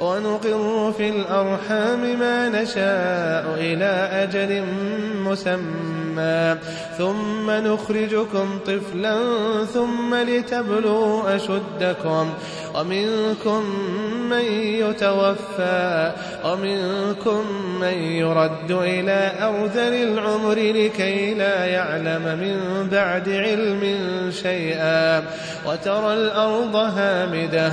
ونقر في الأرحام ما نشاء إلى أجل مسمى. ثم نخرجكم طفلا ثم لتبلوا أشدكم. ومنكم من يتوفى ومنكم من يرد إلى أرذل العمر لكي لا يعلم من بعد علم شيئا. وترى الأرض هامدة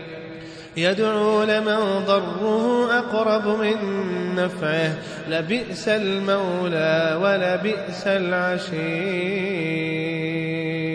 يدعو لمن ضره أقرب من نفعه. لبئس المولى ولبئس العشير.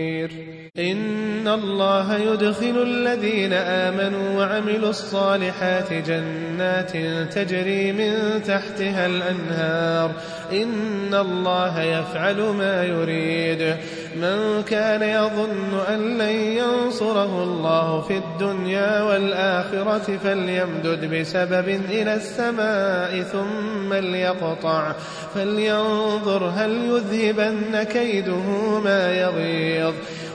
إن الله يدخل الذين آمنوا وعملوا الصالحات جنات تجري من تحتها الأنهار. إن الله يفعل ما يريد. من كان يظن أن لن ينصره الله في الدنيا والآخرة فليمدد بسبب إلى السماء ثم ليقطع. فلينظر هل يذهبن كيده ما يغيظ.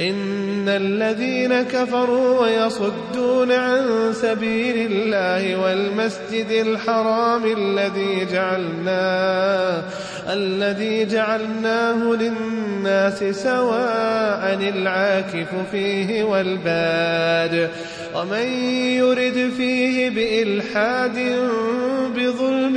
إن الذين كفروا ويصدون عن سبيل الله والمسجد الحرام الذي جعلناه الذي جعلناه للناس سواء العاكف فيه والباد ومن يرد فيه بإلحاد بظلم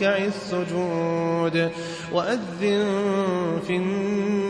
والركع السجود وأذن في الناس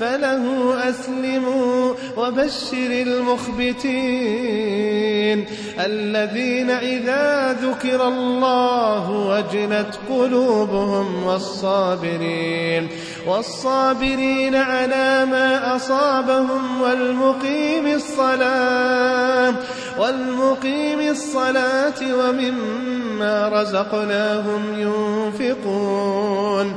فله أسلموا وبشر المخبتين الذين إذا ذكر الله وجلت قلوبهم والصابرين والصابرين على ما أصابهم والمقيم الصلاة والمقيم الصلاة ومما رزقناهم ينفقون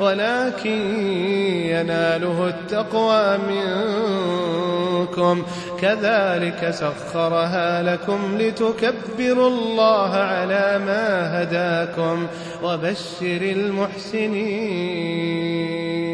ولكن يناله التقوى منكم. كذلك سخرها لكم لتكبروا الله على ما هداكم وبشر المحسنين.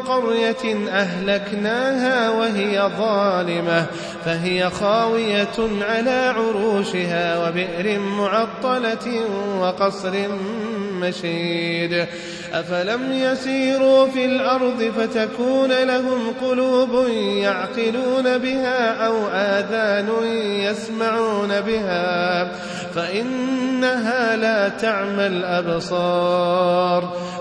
قرية أهلكناها وهي ظالمة فهي خاوية على عروشها وبئر معطلة وقصر مشيد. أفلم يسيروا في الأرض فتكون لهم قلوب يعقلون بها أو آذان يسمعون بها فإنها لا تعمى الأبصار.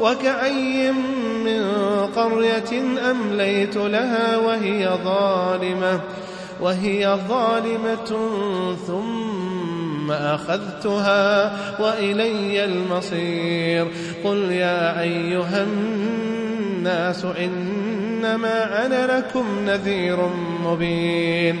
وكأي من قرية أمليت لها وهي ظالمة وهي ظالمة ثم أخذتها وإلي المصير. قل يا أيها الناس إنما أنا لكم نذير مبين.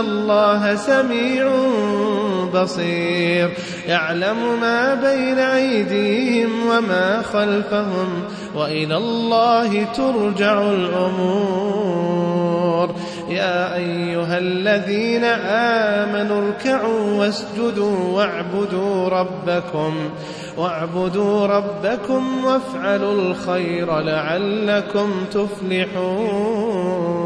الله سميع بصير. يعلم ما بين أيديهم وما خلفهم وإلى الله ترجع الأمور. يا أيها الذين آمنوا اركعوا واسجدوا واعبدوا ربكم واعبدوا ربكم وافعلوا الخير لعلكم تفلحون.